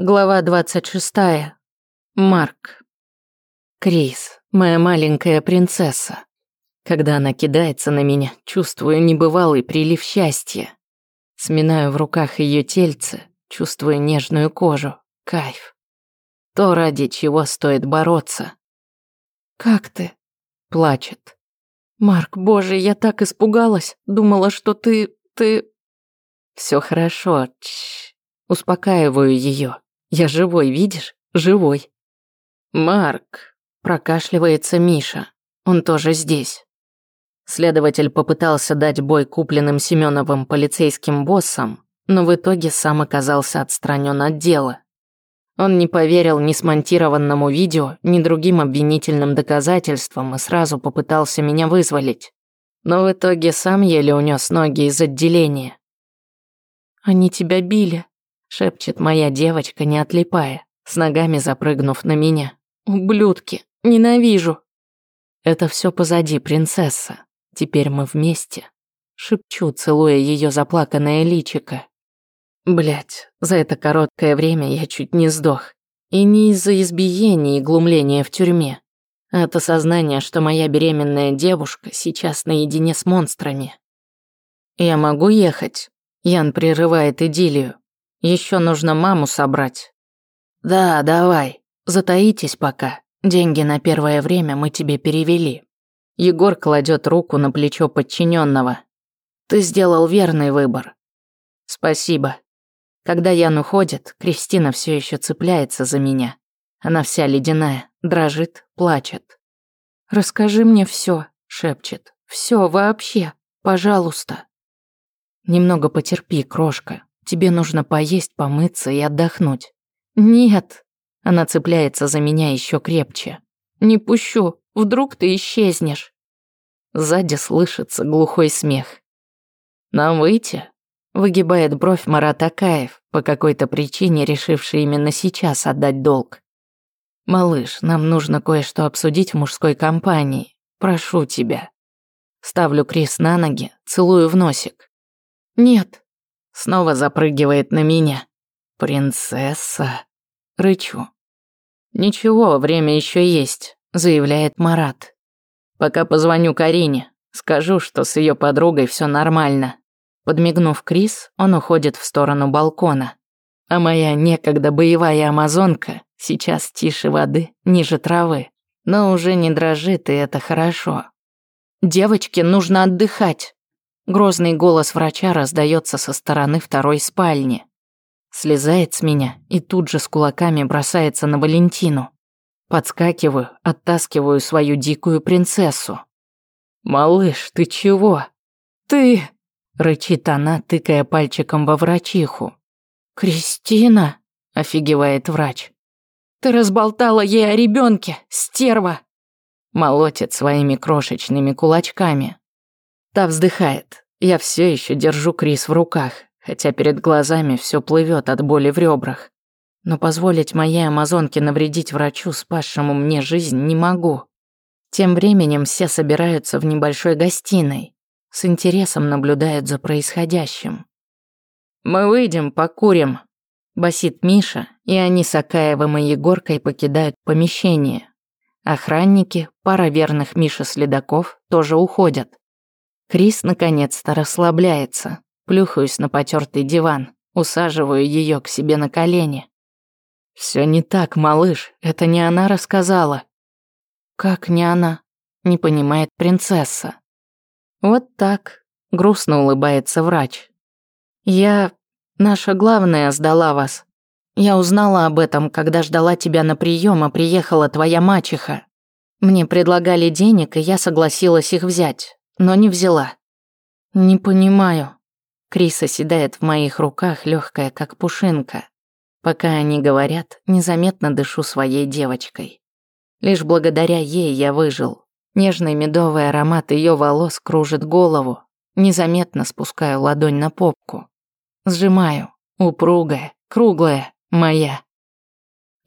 Глава 26. Марк. Крис, моя маленькая принцесса. Когда она кидается на меня, чувствую небывалый прилив счастья. Сминаю в руках ее тельце, чувствую нежную кожу. Кайф. То, ради чего стоит бороться. «Как ты?» – плачет. «Марк, боже, я так испугалась. Думала, что ты... ты...» «Все хорошо. Чш. Успокаиваю ее. Я живой, видишь? Живой. Марк, прокашливается Миша. Он тоже здесь. Следователь попытался дать бой купленным Семеновым полицейским боссам, но в итоге сам оказался отстранен от дела. Он не поверил ни смонтированному видео, ни другим обвинительным доказательствам и сразу попытался меня вызволить. Но в итоге сам еле унес ноги из отделения. «Они тебя били», шепчет моя девочка, не отлипая, с ногами запрыгнув на меня. Ублюдки, ненавижу. Это все позади, принцесса. Теперь мы вместе. Шепчу, целуя ее заплаканное личико. Блять, за это короткое время я чуть не сдох. И не из-за избиения и глумления в тюрьме, а от осознания, что моя беременная девушка сейчас наедине с монстрами. Я могу ехать? Ян прерывает идиллию. Еще нужно маму собрать. Да, давай. Затаитесь пока. Деньги на первое время мы тебе перевели. Егор кладет руку на плечо подчиненного. Ты сделал верный выбор. Спасибо. Когда Ян уходит, Кристина все еще цепляется за меня. Она вся ледяная, дрожит, плачет. Расскажи мне все, шепчет. Все вообще, пожалуйста. Немного потерпи, крошка. Тебе нужно поесть, помыться и отдохнуть. Нет. Она цепляется за меня еще крепче. Не пущу. Вдруг ты исчезнешь. Сзади слышится глухой смех. Нам выйти? Выгибает бровь Марат Акаев, по какой-то причине решивший именно сейчас отдать долг. «Малыш, нам нужно кое-что обсудить в мужской компании. Прошу тебя». Ставлю Крис на ноги, целую в носик. «Нет», Снова запрыгивает на меня. «Принцесса!» Рычу. «Ничего, время еще есть», — заявляет Марат. «Пока позвоню Карине, скажу, что с ее подругой все нормально». Подмигнув Крис, он уходит в сторону балкона. А моя некогда боевая амазонка сейчас тише воды, ниже травы. Но уже не дрожит, и это хорошо. «Девочке нужно отдыхать», Грозный голос врача раздается со стороны второй спальни. Слезает с меня и тут же с кулаками бросается на Валентину. Подскакиваю, оттаскиваю свою дикую принцессу. «Малыш, ты чего?» «Ты...» — рычит она, тыкая пальчиком во врачиху. «Кристина?» — офигевает врач. «Ты разболтала ей о ребенке, стерва!» Молотит своими крошечными кулачками. Та вздыхает. Я все еще держу Крис в руках, хотя перед глазами все плывет от боли в ребрах. Но позволить моей амазонке навредить врачу, спасшему мне жизнь, не могу. Тем временем все собираются в небольшой гостиной, с интересом наблюдают за происходящим. «Мы выйдем, покурим», – басит Миша, и они с Акаевым и Егоркой покидают помещение. Охранники, пара верных Миша следаков тоже уходят. Крис наконец-то расслабляется. Плюхаюсь на потертый диван, усаживаю ее к себе на колени. Все не так, малыш, это не она рассказала. Как не она? Не понимает принцесса. Вот так, грустно улыбается врач. Я, наша главная, сдала вас. Я узнала об этом, когда ждала тебя на прием, а приехала твоя мачеха. Мне предлагали денег, и я согласилась их взять но не взяла. Не понимаю. Крис оседает в моих руках, легкая как пушинка. Пока они говорят, незаметно дышу своей девочкой. Лишь благодаря ей я выжил. Нежный медовый аромат ее волос кружит голову. Незаметно спускаю ладонь на попку. Сжимаю. Упругая, круглая, моя.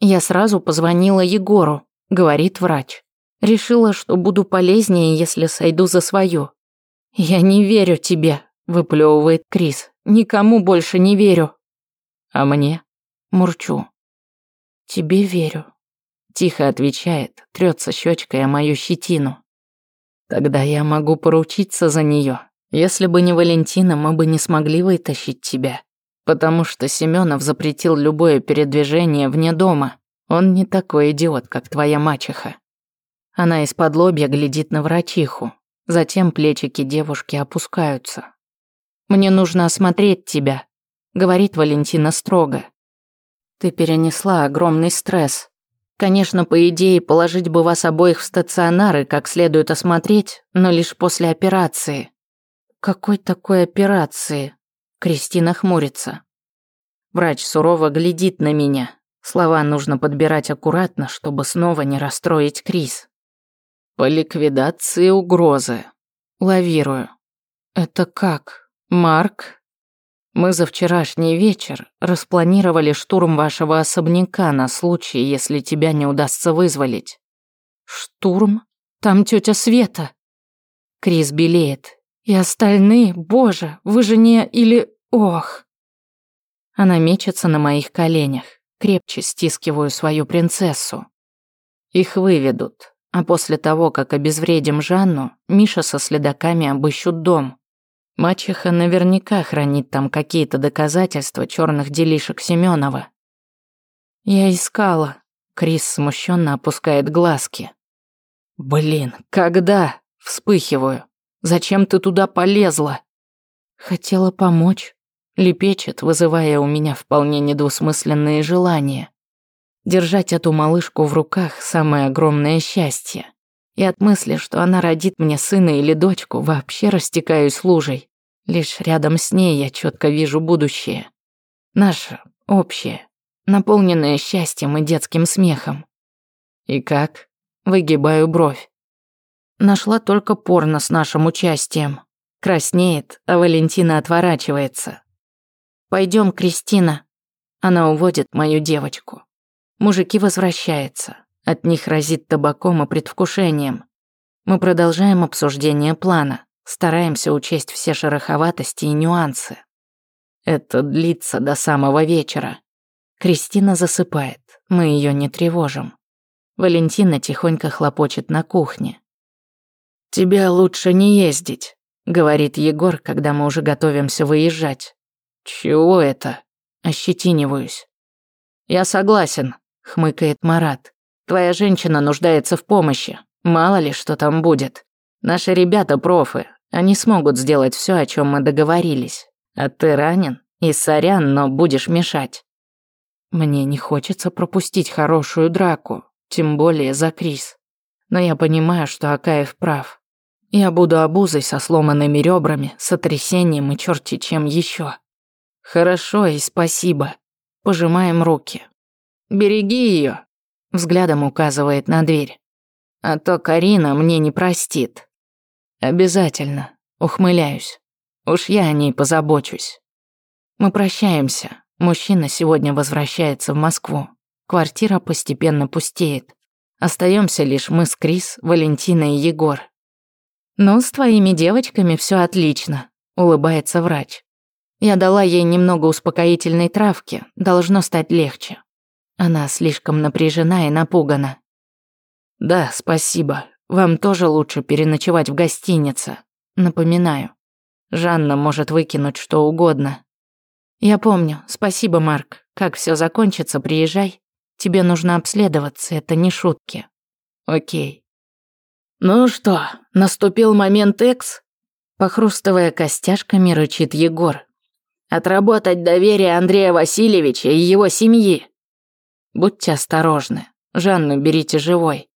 Я сразу позвонила Егору, говорит врач. Решила, что буду полезнее, если сойду за свою. Я не верю тебе, выплевывает Крис. Никому больше не верю. А мне? Мурчу. Тебе верю. Тихо отвечает, трется щечкой о мою щетину. Тогда я могу поручиться за нее. Если бы не Валентина, мы бы не смогли вытащить тебя. Потому что Семенов запретил любое передвижение вне дома. Он не такой идиот, как твоя мачеха. Она из-под лобья глядит на врачиху. Затем плечики девушки опускаются. «Мне нужно осмотреть тебя», — говорит Валентина строго. «Ты перенесла огромный стресс. Конечно, по идее, положить бы вас обоих в стационары, как следует осмотреть, но лишь после операции». «Какой такой операции?» Кристина хмурится. Врач сурово глядит на меня. Слова нужно подбирать аккуратно, чтобы снова не расстроить Крис. По ликвидации угрозы. Лавирую. Это как? Марк? Мы за вчерашний вечер распланировали штурм вашего особняка на случай, если тебя не удастся вызволить. Штурм? Там тетя Света. Крис белеет. И остальные, боже, вы же не или... Ох. Она мечется на моих коленях. Крепче стискиваю свою принцессу. Их выведут. А после того, как обезвредим Жанну, Миша со следаками обыщут дом. Мачеха наверняка хранит там какие-то доказательства черных делишек Семенова. Я искала. Крис смущенно опускает глазки. Блин, когда? Вспыхиваю. Зачем ты туда полезла? Хотела помочь. Лепечет, вызывая у меня вполне недвусмысленные желания. Держать эту малышку в руках – самое огромное счастье. И от мысли, что она родит мне сына или дочку, вообще растекаюсь лужей. Лишь рядом с ней я четко вижу будущее. Наше, общее, наполненное счастьем и детским смехом. И как? Выгибаю бровь. Нашла только порно с нашим участием. Краснеет, а Валентина отворачивается. Пойдем, Кристина. Она уводит мою девочку. Мужики возвращаются. От них разит табаком и предвкушением. Мы продолжаем обсуждение плана, стараемся учесть все шероховатости и нюансы. Это длится до самого вечера. Кристина засыпает, мы ее не тревожим. Валентина тихонько хлопочет на кухне. «Тебя лучше не ездить», — говорит Егор, когда мы уже готовимся выезжать. «Чего это?» — ощетиниваюсь. «Я согласен», хмыкает Марат. Твоя женщина нуждается в помощи. Мало ли, что там будет. Наши ребята профы. Они смогут сделать все, о чем мы договорились. А ты ранен и сорян, но будешь мешать. Мне не хочется пропустить хорошую драку, тем более за Крис. Но я понимаю, что Акаев прав. Я буду обузой со сломанными ребрами, сотрясением и черти чем еще. Хорошо и спасибо. Пожимаем руки. Береги ее, взглядом указывает на дверь. А то Карина мне не простит. Обязательно, ухмыляюсь. Уж я о ней позабочусь. Мы прощаемся. Мужчина сегодня возвращается в Москву. Квартира постепенно пустеет. Остаемся лишь мы с Крис, Валентина и Егор. «Ну, с твоими девочками все отлично», — улыбается врач. Я дала ей немного успокоительной травки, должно стать легче. Она слишком напряжена и напугана. Да, спасибо. Вам тоже лучше переночевать в гостинице. Напоминаю. Жанна может выкинуть что угодно. Я помню. Спасибо, Марк. Как все закончится, приезжай. Тебе нужно обследоваться, это не шутки. Окей. Ну что, наступил момент Экс? Похрустывая костяшками, рычит Егор. Отработать доверие Андрея Васильевича и его семьи. Будьте осторожны. Жанну берите живой.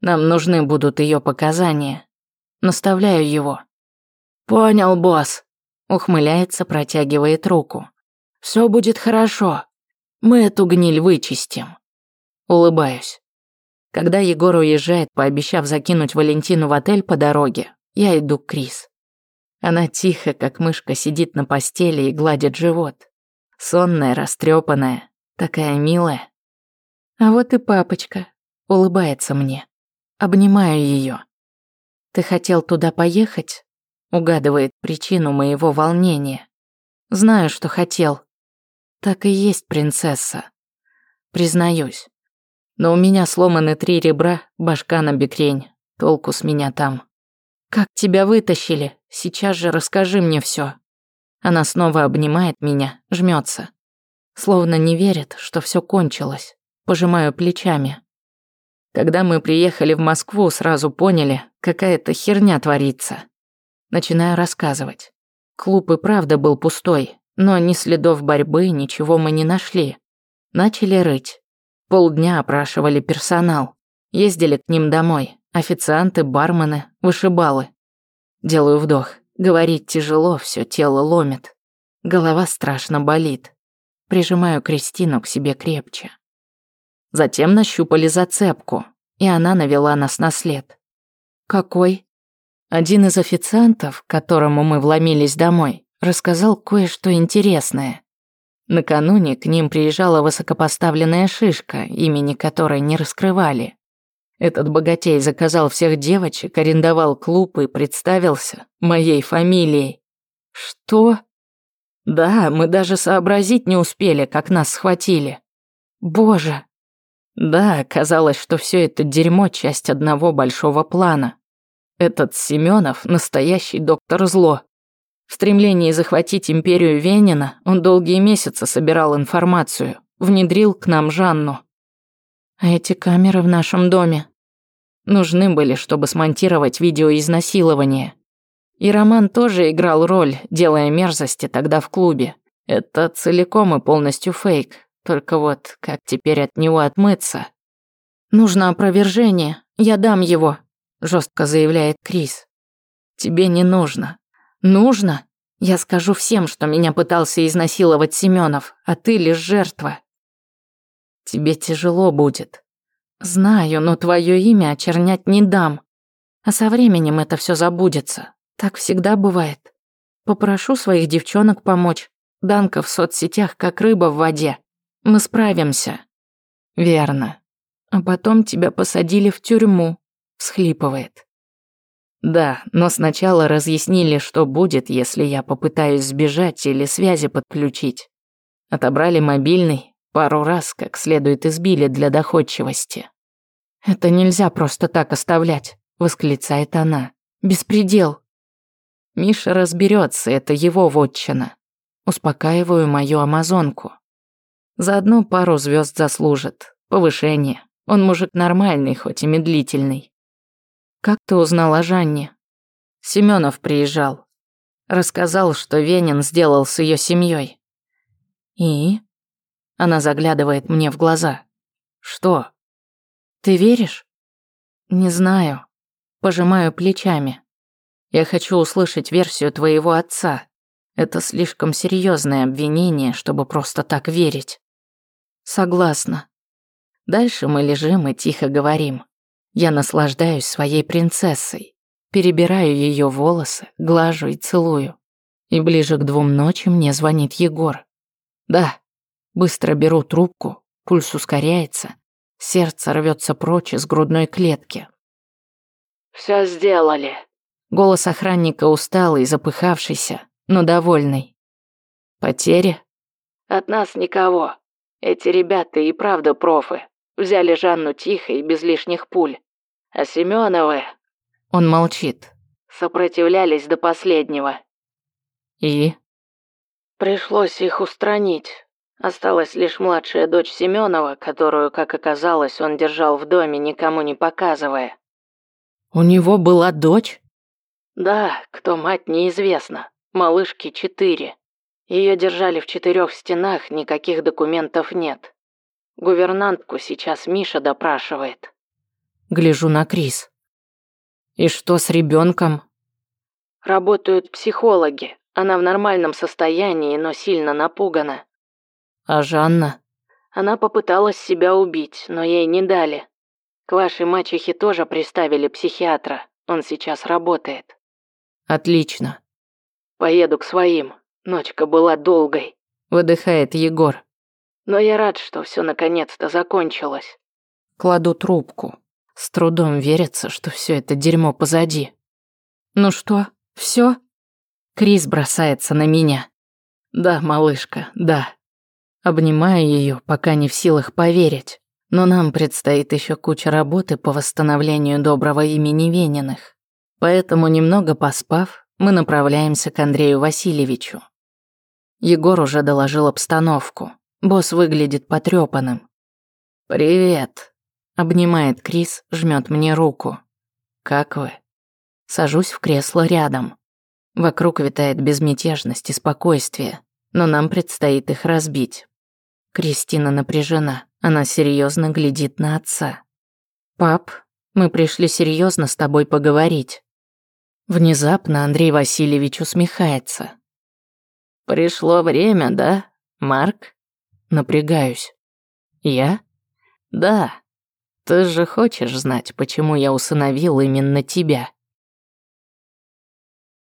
Нам нужны будут ее показания. Наставляю его. Понял, босс. Ухмыляется, протягивает руку. Все будет хорошо. Мы эту гниль вычистим. Улыбаюсь. Когда Егор уезжает, пообещав закинуть Валентину в отель по дороге, я иду к Крис. Она тихо, как мышка, сидит на постели и гладит живот. Сонная, растрепанная, такая милая. А вот и папочка. Улыбается мне. Обнимаю ее. Ты хотел туда поехать? Угадывает причину моего волнения. Знаю, что хотел. Так и есть, принцесса. Признаюсь, Но у меня сломаны три ребра, башка на бекрень. Толку с меня там. Как тебя вытащили? Сейчас же расскажи мне все. Она снова обнимает меня, жмется, Словно не верит, что все кончилось. Пожимаю плечами. Когда мы приехали в Москву, сразу поняли, какая-то херня творится. Начинаю рассказывать. Клуб и правда был пустой, но ни следов борьбы, ничего мы не нашли. Начали рыть. Полдня опрашивали персонал. Ездили к ним домой. Официанты, бармены, вышибалы. Делаю вдох. Говорить тяжело, все тело ломит. Голова страшно болит. Прижимаю Кристину к себе крепче. Затем нащупали зацепку, и она навела нас на след. Какой? Один из официантов, к которому мы вломились домой, рассказал кое-что интересное. Накануне к ним приезжала высокопоставленная шишка, имени которой не раскрывали. Этот богатей заказал всех девочек, арендовал клуб и представился моей фамилией. Что? Да, мы даже сообразить не успели, как нас схватили. Боже, да, казалось, что все это дерьмо часть одного большого плана. Этот Семенов настоящий доктор зло. В стремлении захватить империю Венина он долгие месяцы собирал информацию, внедрил к нам Жанну. А эти камеры в нашем доме нужны были, чтобы смонтировать видео изнасилования. И Роман тоже играл роль, делая мерзости тогда в клубе. Это целиком и полностью фейк, только вот как теперь от него отмыться? Нужно опровержение, я дам его, жестко заявляет Крис. Тебе не нужно. Нужно? Я скажу всем, что меня пытался изнасиловать Семенов, а ты лишь жертва. Тебе тяжело будет. Знаю, но твое имя очернять не дам. А со временем это все забудется. Так всегда бывает. Попрошу своих девчонок помочь. Данка в соцсетях как рыба в воде. Мы справимся. Верно. А потом тебя посадили в тюрьму. Схлипывает. Да, но сначала разъяснили, что будет, если я попытаюсь сбежать или связи подключить. Отобрали мобильный, пару раз как следует избили для доходчивости. «Это нельзя просто так оставлять», — восклицает она. «Беспредел». Миша разберется, это его вотчина. Успокаиваю мою амазонку. Заодно пару звезд заслужит. Повышение. Он мужик нормальный, хоть и медлительный. Как ты узнал о Жанне? Семенов приезжал. Рассказал, что Венин сделал с ее семьей. И? Она заглядывает мне в глаза. Что? Ты веришь? Не знаю. Пожимаю плечами. Я хочу услышать версию твоего отца. Это слишком серьезное обвинение, чтобы просто так верить. Согласна. Дальше мы лежим и тихо говорим. Я наслаждаюсь своей принцессой. Перебираю ее волосы, глажу и целую. И ближе к двум ночи мне звонит Егор. Да, быстро беру трубку, пульс ускоряется, сердце рвется прочь из грудной клетки. Все сделали. Голос охранника усталый, запыхавшийся, но довольный. Потери? От нас никого. Эти ребята и правда профы. Взяли Жанну тихо и без лишних пуль. А Семеновы... Он молчит. Сопротивлялись до последнего. И? Пришлось их устранить. Осталась лишь младшая дочь Семенова, которую, как оказалось, он держал в доме, никому не показывая. У него была дочь? Да, кто мать, неизвестно. Малышке четыре. Ее держали в четырех стенах, никаких документов нет. Гувернантку сейчас Миша допрашивает. Гляжу на Крис. И что с ребенком? Работают психологи. Она в нормальном состоянии, но сильно напугана. А Жанна? Она попыталась себя убить, но ей не дали. К вашей мачехе тоже приставили психиатра. Он сейчас работает. Отлично. Поеду к своим. Ночка была долгой. Выдыхает Егор. Но я рад, что все наконец-то закончилось. Кладу трубку. С трудом верится, что все это дерьмо позади. Ну что, все? Крис бросается на меня. Да, малышка, да. Обнимаю ее, пока не в силах поверить. Но нам предстоит еще куча работы по восстановлению доброго имени Вениных. Поэтому, немного поспав, мы направляемся к Андрею Васильевичу. Егор уже доложил обстановку. Босс выглядит потрепанным. «Привет», — обнимает Крис, жмет мне руку. «Как вы?» Сажусь в кресло рядом. Вокруг витает безмятежность и спокойствие, но нам предстоит их разбить. Кристина напряжена. Она серьезно глядит на отца. «Пап, мы пришли серьезно с тобой поговорить». Внезапно Андрей Васильевич усмехается. «Пришло время, да, Марк?» Напрягаюсь. «Я?» «Да. Ты же хочешь знать, почему я усыновил именно тебя?»